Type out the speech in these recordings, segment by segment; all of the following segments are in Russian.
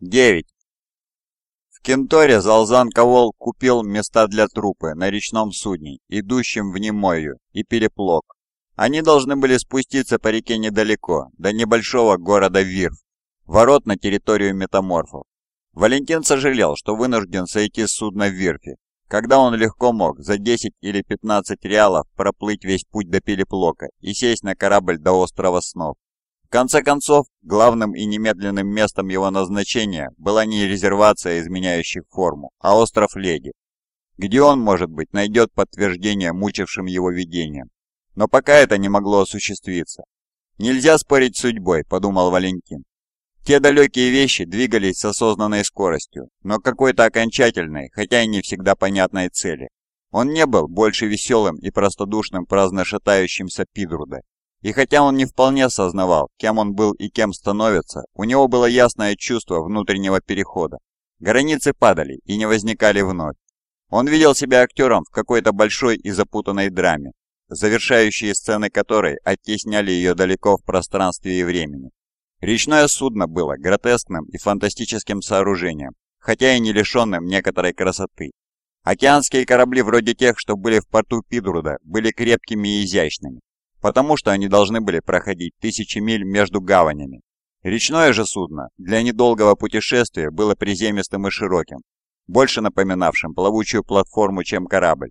9. В Кенторе Залзан Ковол купил места для трупы на речном судне, идущем в Немою, и переплок. Они должны были спуститься по реке недалеко, до небольшого города Вирф, ворот на территорию метаморфов. Валентин сожалел, что вынужден сойти с судна в Вирфе, когда он легко мог за 10 или 15 реалов проплыть весь путь до Переплока и сесть на корабль до острова Снов. В конце концов, главным и немедленным местом его назначения была не резервация изменяющих форму, а остров Леди, где он, может быть, найдет подтверждение мучившим его видениям. Но пока это не могло осуществиться. «Нельзя спорить с судьбой», — подумал Валентин. Те далекие вещи двигались с осознанной скоростью, но какой-то окончательной, хотя и не всегда понятной цели. Он не был больше веселым и простодушным праздно шатающимся Пидруда, и хотя он не вполне осознавал, кем он был и кем становится, у него было ясное чувство внутреннего перехода. Границы падали и не возникали вновь. Он видел себя актером в какой-то большой и запутанной драме, завершающие сцены которой оттесняли ее далеко в пространстве и времени. Речное судно было гротескным и фантастическим сооружением, хотя и не лишенным некоторой красоты. Океанские корабли вроде тех, что были в порту Пидруда, были крепкими и изящными, потому что они должны были проходить тысячи миль между гаванями. Речное же судно для недолгого путешествия было приземистым и широким, больше напоминавшим плавучую платформу, чем корабль.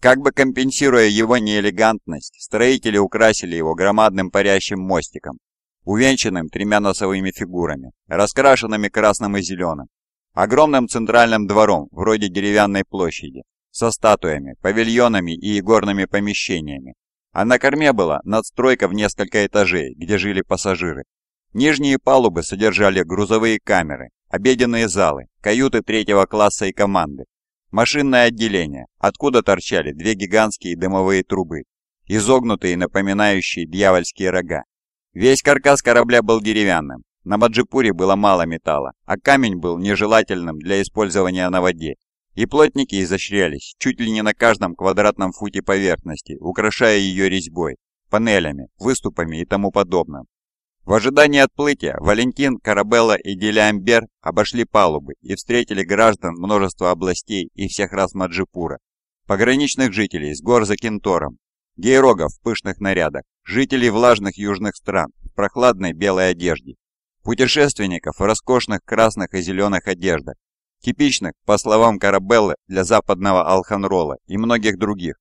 Как бы компенсируя его неэлегантность, строители украсили его громадным парящим мостиком, увенчанным тремя носовыми фигурами, раскрашенными красным и зеленым, огромным центральным двором, вроде деревянной площади, со статуями, павильонами и игорными помещениями, а на корме была надстройка в несколько этажей, где жили пассажиры. Нижние палубы содержали грузовые камеры, обеденные залы, каюты третьего класса и команды, машинное отделение, откуда торчали две гигантские дымовые трубы, изогнутые, напоминающие дьявольские рога. Весь каркас корабля был деревянным, на Маджипуре было мало металла, а камень был нежелательным для использования на воде и плотники изощрялись чуть ли не на каждом квадратном футе поверхности, украшая ее резьбой, панелями, выступами и тому подобным. В ожидании отплытия Валентин, Карабелла и Делиамбер обошли палубы и встретили граждан множества областей и всех рас Маджипура, пограничных жителей с гор за Кентором, гейрогов в пышных нарядах, жителей влажных южных стран в прохладной белой одежде, путешественников в роскошных красных и зеленых одеждах, типичных, по словам Карабеллы, для западного Алханрола и многих других.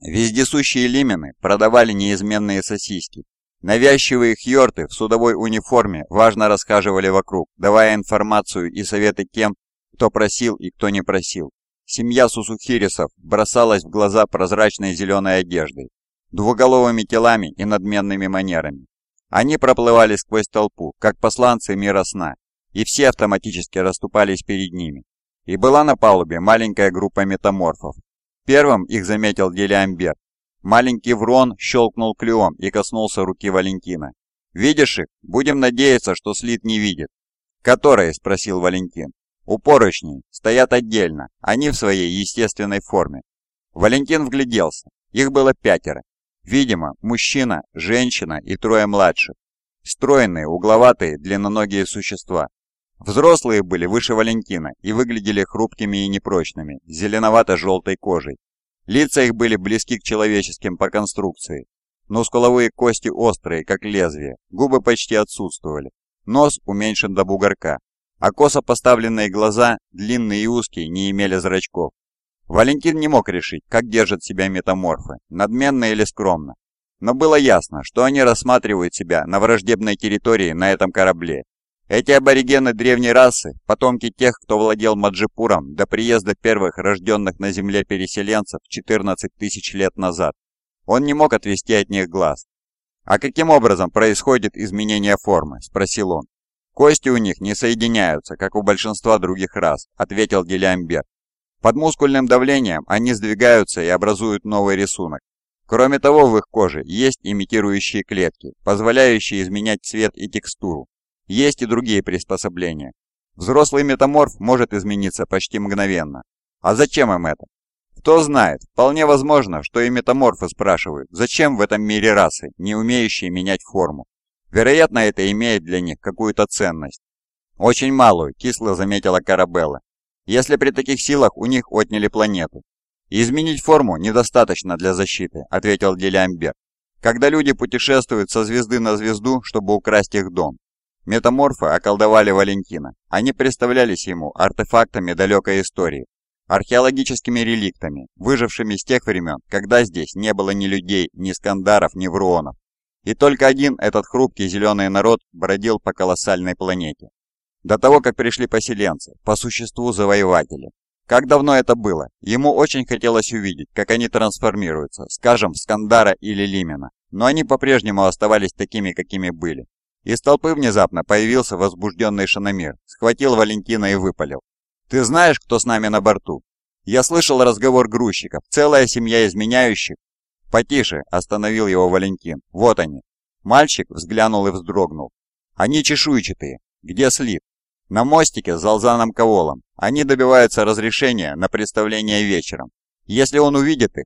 Вездесущие лимены продавали неизменные сосиски. Навязчивые хьорты в судовой униформе важно расхаживали вокруг, давая информацию и советы тем, кто просил и кто не просил. Семья сусухирисов бросалась в глаза прозрачной зеленой одеждой, двуголовыми телами и надменными манерами. Они проплывали сквозь толпу, как посланцы мира сна, и все автоматически расступались перед ними. И была на палубе маленькая группа метаморфов. Первым их заметил Делиамбер. Маленький Врон щелкнул клювом и коснулся руки Валентина. «Видишь их? Будем надеяться, что Слит не видит». «Которые?» – спросил Валентин. «У. Стоят отдельно. Они в своей естественной форме». Валентин вгляделся. Их было пятеро. Видимо, мужчина, женщина и трое младших. Стройные, угловатые, длинноногие существа. Взрослые были выше Валентина и выглядели хрупкими и непрочными, зеленовато-желтой кожей. Лица их были близки к человеческим по конструкции. Мускуловые кости острые, как лезвие, губы почти отсутствовали. Нос уменьшен до бугорка, а косо поставленные глаза, длинные и узкие, не имели зрачков. Валентин не мог решить, как держат себя метаморфы, надменно или скромно. Но было ясно, что они рассматривают себя на враждебной территории на этом корабле эти аборигены древней расы, потомки тех, кто владел Маджипуром до приезда первых рожденных на Земле переселенцев 14 тысяч лет назад. Он не мог отвести от них глаз. «А каким образом происходит изменение формы?» – спросил он. «Кости у них не соединяются, как у большинства других рас», – ответил Делиамбер. «Под мускульным давлением они сдвигаются и образуют новый рисунок. Кроме того, в их коже есть имитирующие клетки, позволяющие изменять цвет и текстуру. Есть и другие приспособления. Взрослый метаморф может измениться почти мгновенно. А зачем им это? Кто знает, вполне возможно, что и метаморфы спрашивают, зачем в этом мире расы, не умеющие менять форму. Вероятно, это имеет для них какую-то ценность. «Очень малую», — кисло заметила Карабелла. «Если при таких силах у них отняли планету». «Изменить форму недостаточно для защиты», — ответил Делямбер. «Когда люди путешествуют со звезды на звезду, чтобы украсть их дом». Метаморфы околдовали Валентина. Они представлялись ему артефактами далекой истории, археологическими реликтами, выжившими с тех времен, когда здесь не было ни людей, ни скандаров, ни вруонов. И только один этот хрупкий зеленый народ бродил по колоссальной планете. До того, как пришли поселенцы, по существу завоеватели. Как давно это было? Ему очень хотелось увидеть, как они трансформируются, скажем, в Скандара или Лимена. Но они по-прежнему оставались такими, какими были. Из толпы внезапно появился возбужденный Шанамир, схватил Валентина и выпалил. «Ты знаешь, кто с нами на борту?» «Я слышал разговор грузчиков. Целая семья изменяющих». «Потише», — остановил его Валентин. «Вот они». Мальчик взглянул и вздрогнул. «Они чешуйчатые. Где слит?» «На мостике с Залзаном Коволом. Они добиваются разрешения на представление вечером. Если он увидит их...»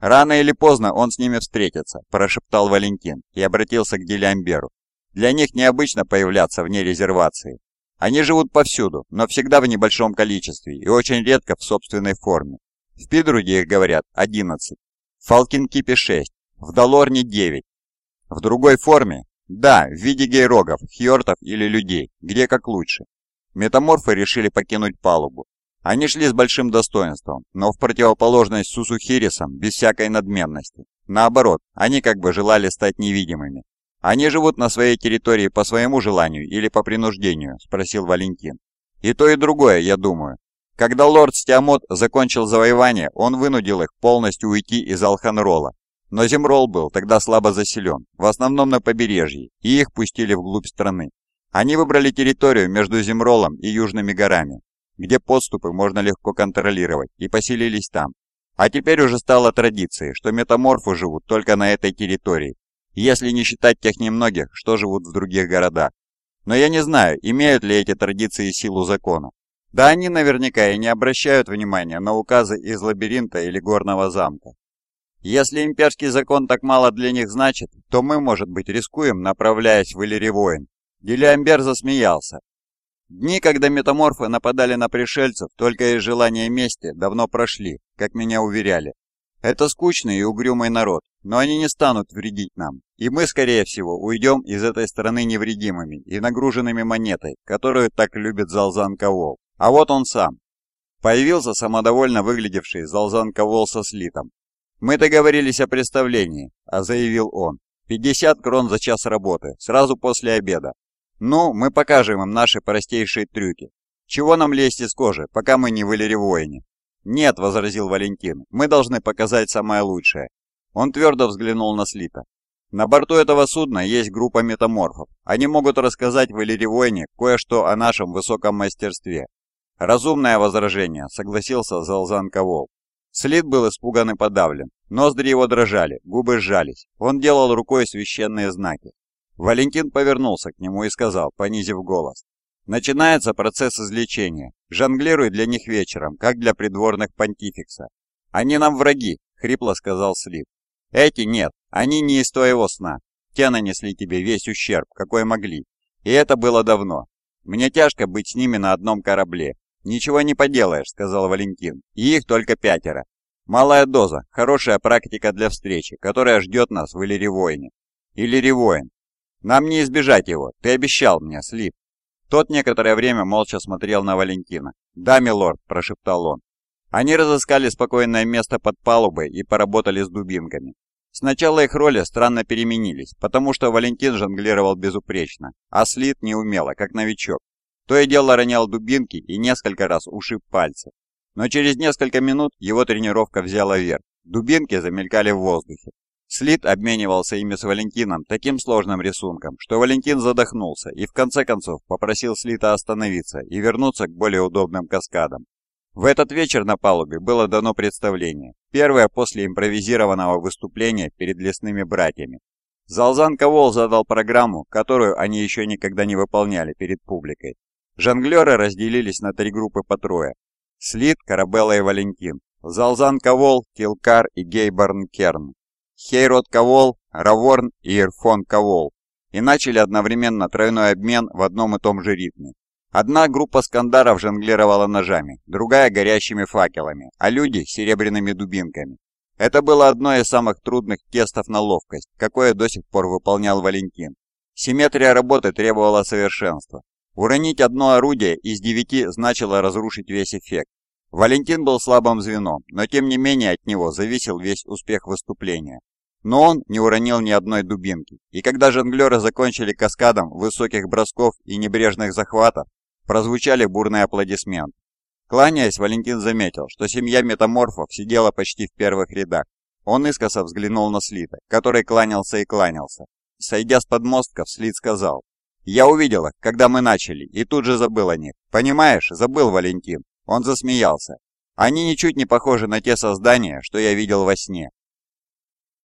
«Рано или поздно он с ними встретится», – прошептал Валентин и обратился к Делямберу. «Для них необычно появляться вне резервации. Они живут повсюду, но всегда в небольшом количестве и очень редко в собственной форме. В Пидруде их говорят 11, в Фалкинкипе 6, в Долорне 9. В другой форме? Да, в виде гейрогов, хьортов или людей, где как лучше. Метаморфы решили покинуть палубу. Они шли с большим достоинством, но в противоположность Сусухирисам без всякой надменности. Наоборот, они как бы желали стать невидимыми. «Они живут на своей территории по своему желанию или по принуждению?» – спросил Валентин. «И то, и другое, я думаю. Когда лорд Стиамот закончил завоевание, он вынудил их полностью уйти из Алханрола. Но Земрол был тогда слабо заселен, в основном на побережье, и их пустили вглубь страны. Они выбрали территорию между Земролом и Южными горами, где подступы можно легко контролировать, и поселились там. А теперь уже стало традицией, что метаморфы живут только на этой территории, если не считать тех немногих, что живут в других городах. Но я не знаю, имеют ли эти традиции силу закона. Да они наверняка и не обращают внимания на указы из лабиринта или горного замка. Если имперский закон так мало для них значит, то мы, может быть, рискуем, направляясь в Иллиривоин. Гелиамбер засмеялся, Дни, когда метаморфы нападали на пришельцев только из желания мести, давно прошли, как меня уверяли. Это скучный и угрюмый народ, но они не станут вредить нам, и мы, скорее всего, уйдем из этой страны невредимыми и нагруженными монетой, которую так любит Залзан Кавол. А вот он сам. Появился самодовольно выглядевший Залзан Кавол со слитом. «Мы договорились о представлении», – а заявил он. «50 крон за час работы, сразу после обеда. Ну, мы покажем им наши простейшие трюки. Чего нам лезть из кожи, пока мы не в Иллиривоине? Нет, возразил Валентин, мы должны показать самое лучшее. Он твердо взглянул на Слита. На борту этого судна есть группа метаморфов. Они могут рассказать в Иллиривоине кое-что о нашем высоком мастерстве. Разумное возражение, согласился Залзан Ковол. Слит был испуган и подавлен. Ноздри его дрожали, губы сжались. Он делал рукой священные знаки. Валентин повернулся к нему и сказал, понизив голос. «Начинается процесс излечения. Жонглируй для них вечером, как для придворных понтификса. Они нам враги», — хрипло сказал Слив. «Эти нет, они не из твоего сна. Те нанесли тебе весь ущерб, какой могли. И это было давно. Мне тяжко быть с ними на одном корабле. «Ничего не поделаешь», — сказал Валентин. «И их только пятеро. Малая доза, хорошая практика для встречи, которая ждет нас в Иллиривоине. Иллиривоин. Нам не избежать его, ты обещал мне, Слив. Тот некоторое время молча смотрел на Валентина. «Да, милорд», – прошептал он. Они разыскали спокойное место под палубой и поработали с дубинками. Сначала их роли странно переменились, потому что Валентин жонглировал безупречно, а Слит неумело, как новичок. То и дело ронял дубинки и несколько раз ушиб пальцы. Но через несколько минут его тренировка взяла верх. Дубинки замелькали в воздухе. Слит обменивался ими с Валентином таким сложным рисунком, что Валентин задохнулся и в конце концов попросил Слита остановиться и вернуться к более удобным каскадам. В этот вечер на палубе было дано представление, первое после импровизированного выступления перед лесными братьями. Залзан Ковол задал программу, которую они еще никогда не выполняли перед публикой. Жонглеры разделились на три группы по трое. Слит, Карабелла и Валентин. Залзан Ковол, Килкар и Гейборн Керн. Хейрод Кавол, Раворн и Ирфон Кавол и начали одновременно тройной обмен в одном и том же ритме. Одна группа скандаров жонглировала ножами, другая – горящими факелами, а люди – серебряными дубинками. Это было одно из самых трудных тестов на ловкость, какое до сих пор выполнял Валентин. Симметрия работы требовала совершенства. Уронить одно орудие из девяти значило разрушить весь эффект. Валентин был слабым звеном, но тем не менее от него зависел весь успех выступления. Но он не уронил ни одной дубинки, и когда жонглеры закончили каскадом высоких бросков и небрежных захватов, прозвучали бурные аплодисменты. Кланяясь, Валентин заметил, что семья метаморфов сидела почти в первых рядах. Он искоса взглянул на Слита, который кланялся и кланялся. Сойдя с подмостков, Слит сказал, «Я увидел их, когда мы начали, и тут же забыл о них. Понимаешь, забыл Валентин». Он засмеялся. «Они ничуть не похожи на те создания, что я видел во сне.